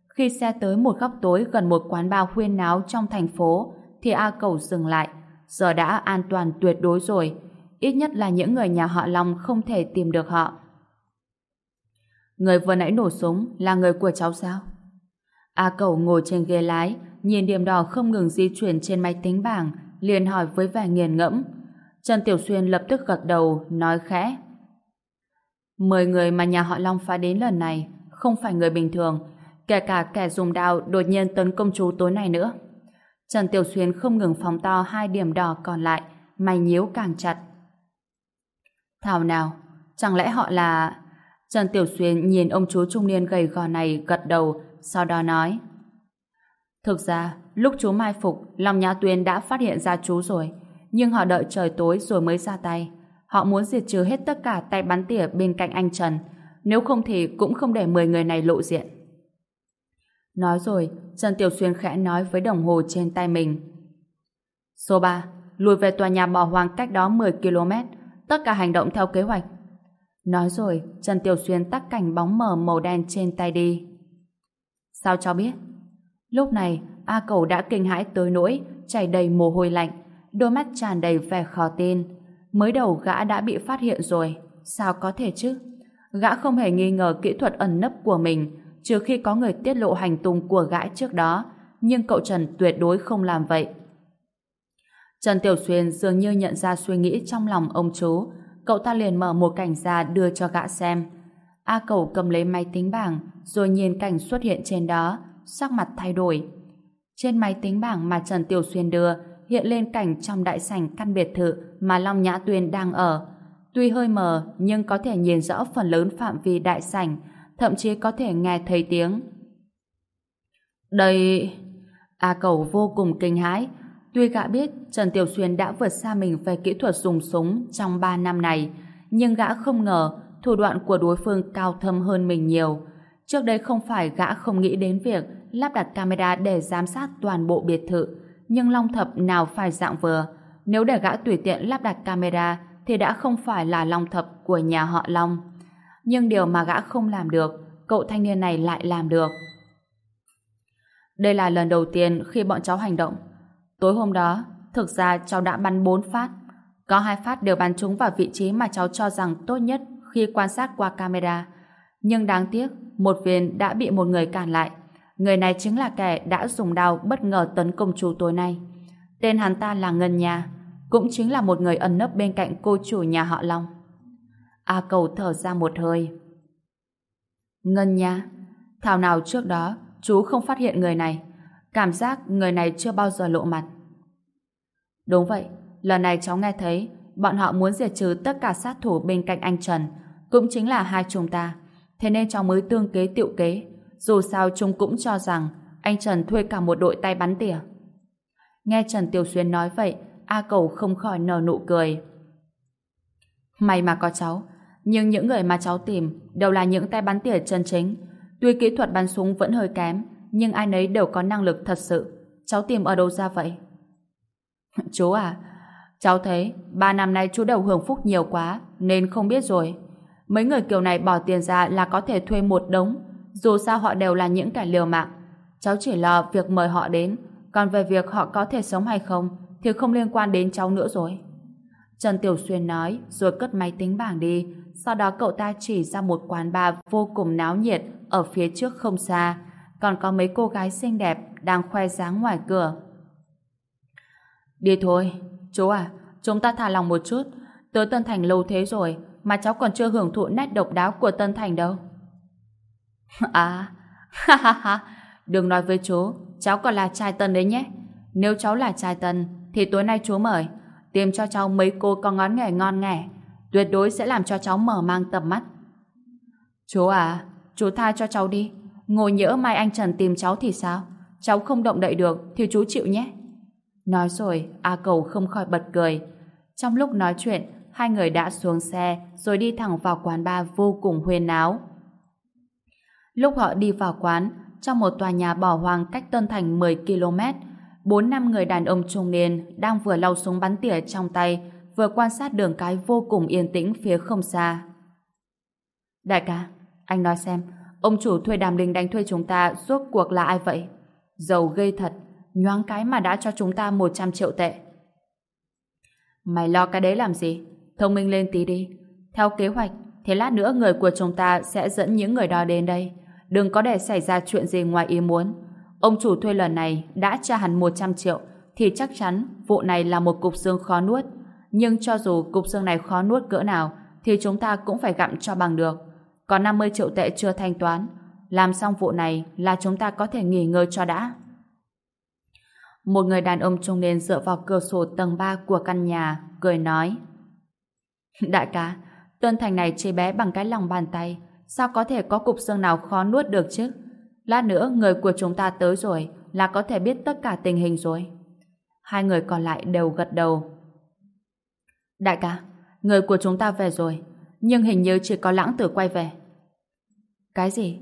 Khi xe tới một góc tối gần một quán bar huyên náo trong thành phố, thì A Cầu dừng lại. Giờ đã an toàn tuyệt đối rồi. Ít nhất là những người nhà họ Long không thể tìm được họ. Người vừa nãy nổ súng là người của cháu sao? A Cầu ngồi trên ghế lái, nhìn điểm đỏ không ngừng di chuyển trên máy tính bảng, liền hỏi với vẻ nghiền ngẫm. Trần Tiểu Xuyên lập tức gật đầu, nói khẽ. Mười người mà nhà họ Long phá đến lần này không phải người bình thường, kể cả kẻ dùng đao đột nhiên tấn công chú tối nay nữa. Trần Tiểu Xuyên không ngừng phóng to hai điểm đỏ còn lại, mày nhíu càng chặt. Thảo nào, chẳng lẽ họ là... Trần Tiểu Xuyên nhìn ông chú trung niên gầy gò này gật đầu, sau đó nói. Thực ra, lúc chú mai phục, Long Nhã Tuyên đã phát hiện ra chú rồi, nhưng họ đợi trời tối rồi mới ra tay. Họ muốn diệt trừ hết tất cả tay bắn tỉa bên cạnh anh Trần, nếu không thì cũng không để 10 người này lộ diện. Nói rồi, Trần Tiểu Xuyên khẽ nói với đồng hồ trên tay mình. Số 3, lùi về tòa nhà bỏ hoang cách đó 10 km, tất cả hành động theo kế hoạch. Nói rồi, Trần Tiểu Xuyên tắt cảnh bóng mờ màu đen trên tay đi. Sao cho biết? Lúc này, A Cầu đã kinh hãi tới nỗi, chảy đầy mồ hôi lạnh, đôi mắt tràn đầy vẻ khó tin. Mới đầu gã đã bị phát hiện rồi, sao có thể chứ? Gã không hề nghi ngờ kỹ thuật ẩn nấp của mình, trừ khi có người tiết lộ hành tung của gã trước đó, nhưng cậu Trần tuyệt đối không làm vậy. Trần Tiểu Xuyên dường như nhận ra suy nghĩ trong lòng ông chú, cậu ta liền mở một cảnh ra đưa cho gã xem. A Cầu cầm lấy máy tính bảng, rồi nhìn cảnh xuất hiện trên đó, sắc mặt thay đổi. Trên máy tính bảng mà Trần Tiểu Xuyên đưa, hiện lên cảnh trong đại sảnh căn biệt thự mà Long Nhã Tuyên đang ở. Tuy hơi mờ, nhưng có thể nhìn rõ phần lớn phạm vi đại sảnh, thậm chí có thể nghe thấy tiếng. Đây... À, A Cầu vô cùng kinh hãi. Tuy gã biết Trần Tiểu Xuyên đã vượt xa mình về kỹ thuật dùng súng trong 3 năm này, nhưng gã không ngờ thủ đoạn của đối phương cao thâm hơn mình nhiều. Trước đây không phải gã không nghĩ đến việc lắp đặt camera để giám sát toàn bộ biệt thự, nhưng Long Thập nào phải dạng vừa. Nếu để gã tùy tiện lắp đặt camera thì đã không phải là Long Thập của nhà họ Long. Nhưng điều mà gã không làm được, cậu thanh niên này lại làm được. Đây là lần đầu tiên khi bọn cháu hành động. Tối hôm đó, thực ra cháu đã bắn 4 phát. Có hai phát đều bắn trúng vào vị trí mà cháu cho rằng tốt nhất khi quan sát qua camera. Nhưng đáng tiếc, một viên đã bị một người cản lại. Người này chính là kẻ đã dùng đao bất ngờ tấn công chú tối nay. Tên hắn ta là Ngân Nha, cũng chính là một người ẩn nấp bên cạnh cô chủ nhà họ Long. A cầu thở ra một hơi. Ngân Nha, thảo nào trước đó chú không phát hiện người này. Cảm giác người này chưa bao giờ lộ mặt. Đúng vậy, lần này cháu nghe thấy bọn họ muốn diệt trừ tất cả sát thủ bên cạnh anh Trần, cũng chính là hai chúng ta. Thế nên cháu mới tương kế tiệu kế. Dù sao chúng cũng cho rằng anh Trần thuê cả một đội tay bắn tỉa. Nghe Trần Tiểu Xuyên nói vậy, A Cầu không khỏi nở nụ cười. May mà có cháu, nhưng những người mà cháu tìm đều là những tay bắn tỉa chân chính. Tuy kỹ thuật bắn súng vẫn hơi kém, nhưng ai nấy đều có năng lực thật sự. Cháu tìm ở đâu ra vậy? [laughs] chú à, cháu thấy ba năm nay chú đầu hưởng phúc nhiều quá, nên không biết rồi. Mấy người kiểu này bỏ tiền ra là có thể thuê một đống, dù sao họ đều là những kẻ liều mạng. Cháu chỉ lo việc mời họ đến, còn về việc họ có thể sống hay không thì không liên quan đến cháu nữa rồi. Trần Tiểu Xuyên nói rồi cất máy tính bảng đi, sau đó cậu ta chỉ ra một quán bar vô cùng náo nhiệt ở phía trước không xa, còn có mấy cô gái xinh đẹp đang khoe dáng ngoài cửa. Đi thôi, chú à, chúng ta thả lòng một chút, tới Tân Thành lâu thế rồi mà cháu còn chưa hưởng thụ nét độc đáo của Tân Thành đâu. [laughs] À, ha ha ha, đừng nói với chú, cháu còn là trai tân đấy nhé. Nếu cháu là trai tân, thì tối nay chú mời, tìm cho cháu mấy cô có ngón nghề ngon nghẻ, tuyệt đối sẽ làm cho cháu mở mang tầm mắt. Chú à, chú tha cho cháu đi, ngồi nhỡ mai anh Trần tìm cháu thì sao? Cháu không động đậy được thì chú chịu nhé. Nói rồi, A Cầu không khỏi bật cười. Trong lúc nói chuyện, hai người đã xuống xe rồi đi thẳng vào quán bar vô cùng huyên náo. Lúc họ đi vào quán, trong một tòa nhà bỏ hoang cách Tân Thành 10 km, bốn năm người đàn ông trung niên đang vừa lau súng bắn tỉa trong tay, vừa quan sát đường cái vô cùng yên tĩnh phía không xa. Đại ca, anh nói xem, ông chủ thuê đàm linh đánh thuê chúng ta suốt cuộc là ai vậy? Giàu gây thật, nhoáng cái mà đã cho chúng ta 100 triệu tệ. Mày lo cái đấy làm gì? Thông minh lên tí đi. Theo kế hoạch, thế lát nữa người của chúng ta sẽ dẫn những người đó đến đây. Đừng có để xảy ra chuyện gì ngoài ý muốn. Ông chủ thuê lần này đã trả hẳn 100 triệu thì chắc chắn vụ này là một cục xương khó nuốt. Nhưng cho dù cục xương này khó nuốt cỡ nào, thì chúng ta cũng phải gặm cho bằng được. Còn 50 triệu tệ chưa thanh toán. Làm xong vụ này là chúng ta có thể nghỉ ngơi cho đã. Một người đàn ông trung niên dựa vào cửa sổ tầng 3 của căn nhà, cười nói. [laughs] Đại ca, Tuân Thành này chỉ bé bằng cái lòng bàn tay. Sao có thể có cục xương nào khó nuốt được chứ? Lát nữa người của chúng ta tới rồi là có thể biết tất cả tình hình rồi. Hai người còn lại đều gật đầu. Đại ca, người của chúng ta về rồi, nhưng hình như chỉ có lãng tử quay về. Cái gì?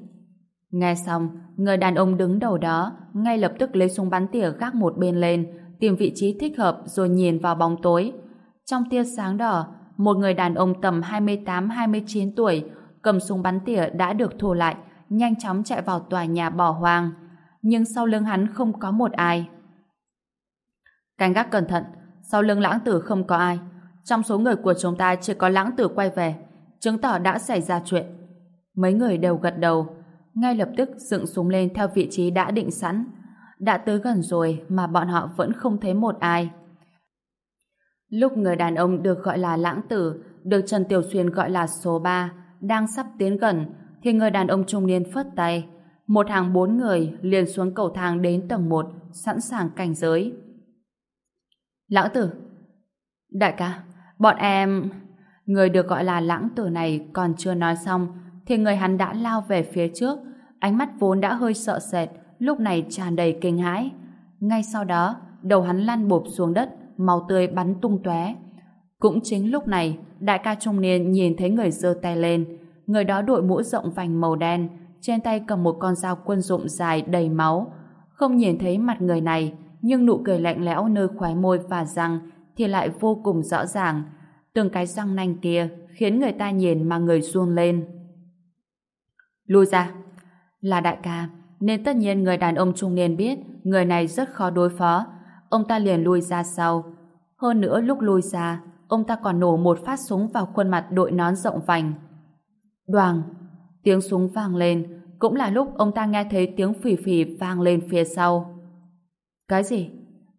Nghe xong, người đàn ông đứng đầu đó ngay lập tức lấy súng bắn tỉa gác một bên lên, tìm vị trí thích hợp rồi nhìn vào bóng tối. Trong tia sáng đỏ, một người đàn ông tầm 28-29 tuổi cầm súng bắn tỉa đã được thu lại, nhanh chóng chạy vào tòa nhà bỏ hoang. Nhưng sau lưng hắn không có một ai. Canh gác cẩn thận, sau lưng lãng tử không có ai. Trong số người của chúng ta chỉ có lãng tử quay về, chứng tỏ đã xảy ra chuyện. Mấy người đều gật đầu, ngay lập tức dựng súng lên theo vị trí đã định sẵn. Đã tới gần rồi mà bọn họ vẫn không thấy một ai. Lúc người đàn ông được gọi là lãng tử, được Trần Tiểu Xuyên gọi là số 3, đang sắp tiến gần, thì người đàn ông trung niên phất tay. Một hàng bốn người liền xuống cầu thang đến tầng 1, sẵn sàng cảnh giới. Lãng tử! Đại ca, bọn em... Người được gọi là lãng tử này còn chưa nói xong, thì người hắn đã lao về phía trước, ánh mắt vốn đã hơi sợ sệt, lúc này tràn đầy kinh hãi. Ngay sau đó, đầu hắn lăn bộp xuống đất, màu tươi bắn tung tóe. Cũng chính lúc này, đại ca trung niên nhìn thấy người giơ tay lên. Người đó đội mũ rộng vành màu đen, trên tay cầm một con dao quân dụng dài đầy máu. Không nhìn thấy mặt người này, nhưng nụ cười lạnh lẽo nơi khóe môi và răng thì lại vô cùng rõ ràng. Từng cái răng nanh kia khiến người ta nhìn mà người run lên. Lui ra. Là đại ca, nên tất nhiên người đàn ông trung niên biết người này rất khó đối phó. Ông ta liền lui ra sau. Hơn nữa lúc lui ra, ông ta còn nổ một phát súng vào khuôn mặt đội nón rộng vành. Đoàn! Tiếng súng vang lên, cũng là lúc ông ta nghe thấy tiếng phì phì vang lên phía sau. Cái gì?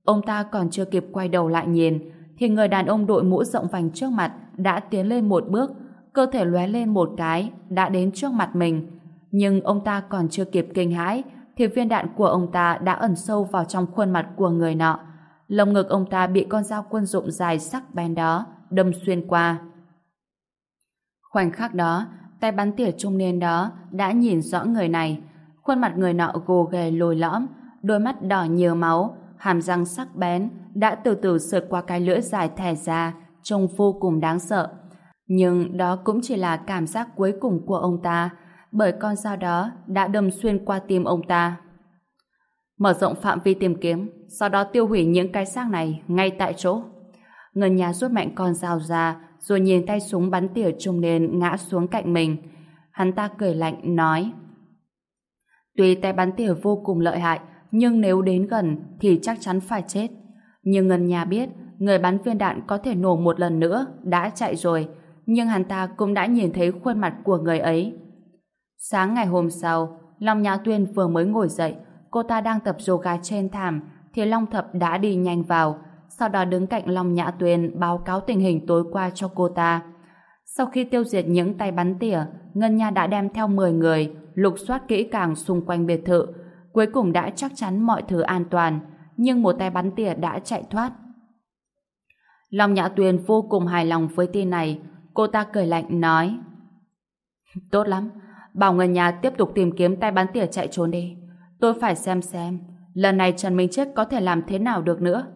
Ông ta còn chưa kịp quay đầu lại nhìn, thì người đàn ông đội mũ rộng vành trước mặt đã tiến lên một bước, cơ thể lóe lên một cái, đã đến trước mặt mình. Nhưng ông ta còn chưa kịp kinh hãi, thì viên đạn của ông ta đã ẩn sâu vào trong khuôn mặt của người nọ. Lồng ngực ông ta bị con dao quân dụng dài sắc bén đó đâm xuyên qua. Khoảnh khắc đó, tay bắn tỉa trung niên đó đã nhìn rõ người này. Khuôn mặt người nọ gồ ghề lồi lõm, đôi mắt đỏ nhiều máu, hàm răng sắc bén đã từ từ sượt qua cái lưỡi dài thẻ ra, trông vô cùng đáng sợ. Nhưng đó cũng chỉ là cảm giác cuối cùng của ông ta, bởi con dao đó đã đâm xuyên qua tim ông ta. Mở rộng phạm vi tìm kiếm, sau đó tiêu hủy những cái xác này ngay tại chỗ. Ngân nhà rút mạnh con dao ra, rồi nhìn tay súng bắn tỉa trung niên ngã xuống cạnh mình. Hắn ta cười lạnh, nói Tuy tay bắn tỉa vô cùng lợi hại, nhưng nếu đến gần thì chắc chắn phải chết. Nhưng Ngân nhà biết, người bắn viên đạn có thể nổ một lần nữa, đã chạy rồi, nhưng hắn ta cũng đã nhìn thấy khuôn mặt của người ấy. Sáng ngày hôm sau, Long Nhã Tuyên vừa mới ngồi dậy, cô ta đang tập yoga trên thảm, thì Long Thập đã đi nhanh vào, sau đó đứng cạnh Long Nhã Tuyên báo cáo tình hình tối qua cho cô ta. Sau khi tiêu diệt những tay bắn tỉa, Ngân Nha đã đem theo 10 người, lục soát kỹ càng xung quanh biệt thự, cuối cùng đã chắc chắn mọi thứ an toàn, nhưng một tay bắn tỉa đã chạy thoát. Long Nhã Tuyên vô cùng hài lòng với tin này, cô ta cười lạnh nói Tốt lắm, bảo người nhà tiếp tục tìm kiếm tay bắn tỉa chạy trốn đi. Tôi phải xem xem, lần này Trần Minh Chết có thể làm thế nào được nữa.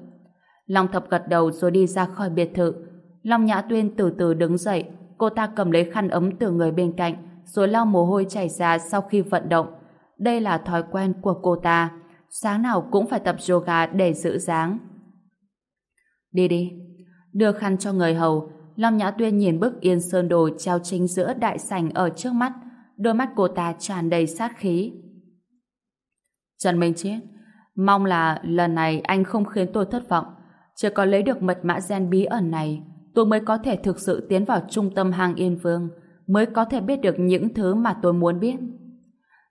Long Thập gật đầu rồi đi ra khỏi biệt thự. Long Nhã Tuyên từ từ đứng dậy, cô ta cầm lấy khăn ấm từ người bên cạnh, rồi lau mồ hôi chảy ra sau khi vận động. Đây là thói quen của cô ta. Sáng nào cũng phải tập yoga để giữ dáng. Đi đi. Đưa khăn cho người hầu, Long Nhã Tuyên nhìn bức yên sơn đồ treo chính giữa đại sảnh ở trước mắt, đôi mắt cô ta tràn đầy sát khí. Trần Minh Chiết, mong là lần này anh không khiến tôi thất vọng. Chỉ có lấy được mật mã gen bí ẩn này, tôi mới có thể thực sự tiến vào trung tâm hang Yên Vương, mới có thể biết được những thứ mà tôi muốn biết.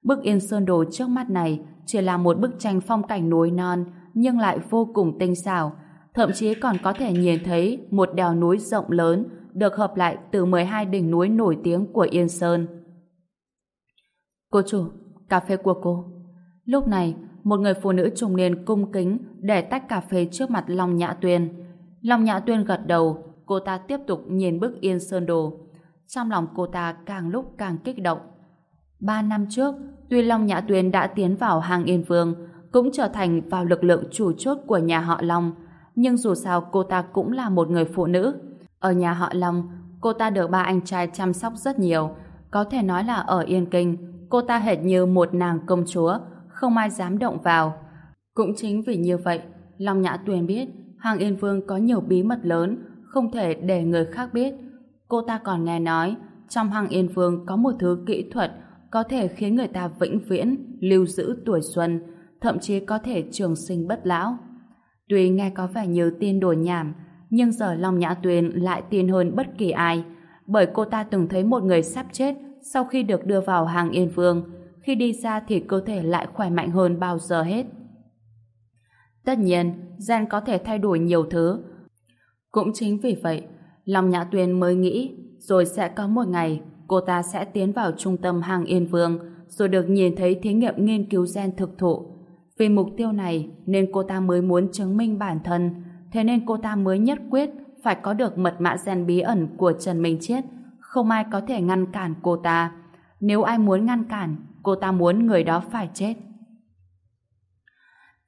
Bức Yên Sơn Đồ trước mắt này chỉ là một bức tranh phong cảnh núi non, nhưng lại vô cùng tinh xảo. thậm chí còn có thể nhìn thấy một đèo núi rộng lớn được hợp lại từ 12 đỉnh núi nổi tiếng của Yên Sơn. Cô chủ, cà phê của cô. Lúc này, một người phụ nữ trung niên cung kính để tách cà phê trước mặt Long Nhã Tuyên. Long Nhã Tuyên gật đầu, cô ta tiếp tục nhìn bức Yên Sơn đồ. Trong lòng cô ta càng lúc càng kích động. Ba năm trước, tuy Long Nhã Tuyên đã tiến vào hàng Yên Vương, cũng trở thành vào lực lượng chủ chốt của nhà họ Long, nhưng dù sao cô ta cũng là một người phụ nữ. Ở nhà họ Long, cô ta được ba anh trai chăm sóc rất nhiều, có thể nói là ở Yên Kinh, cô ta hệt như một nàng công chúa, không ai dám động vào. Cũng chính vì như vậy, Long Nhã Tuyền biết Hàng Yên Vương có nhiều bí mật lớn, không thể để người khác biết. Cô ta còn nghe nói, trong Hàng Yên Vương có một thứ kỹ thuật có thể khiến người ta vĩnh viễn, lưu giữ tuổi xuân, thậm chí có thể trường sinh bất lão. Tuy nghe có vẻ như tin đồn nhảm, nhưng giờ Long Nhã Tuyền lại tin hơn bất kỳ ai, bởi cô ta từng thấy một người sắp chết sau khi được đưa vào hàng Yên Vương, khi đi ra thì cơ thể lại khỏe mạnh hơn bao giờ hết. Tất nhiên, gen có thể thay đổi nhiều thứ. Cũng chính vì vậy, Long Nhã Tuyền mới nghĩ rồi sẽ có một ngày cô ta sẽ tiến vào trung tâm hàng Yên Vương rồi được nhìn thấy thí nghiệm nghiên cứu gen thực thụ. Vì mục tiêu này nên cô ta mới muốn chứng minh bản thân thế nên cô ta mới nhất quyết phải có được mật mã gen bí ẩn của Trần Minh Chiết không ai có thể ngăn cản cô ta. Nếu ai muốn ngăn cản cô ta muốn người đó phải chết.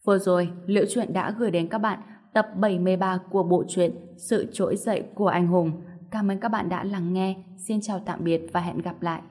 Vừa rồi, Liễu Chuyện đã gửi đến các bạn tập 73 của bộ truyện Sự trỗi dậy của anh hùng. Cảm ơn các bạn đã lắng nghe. Xin chào tạm biệt và hẹn gặp lại.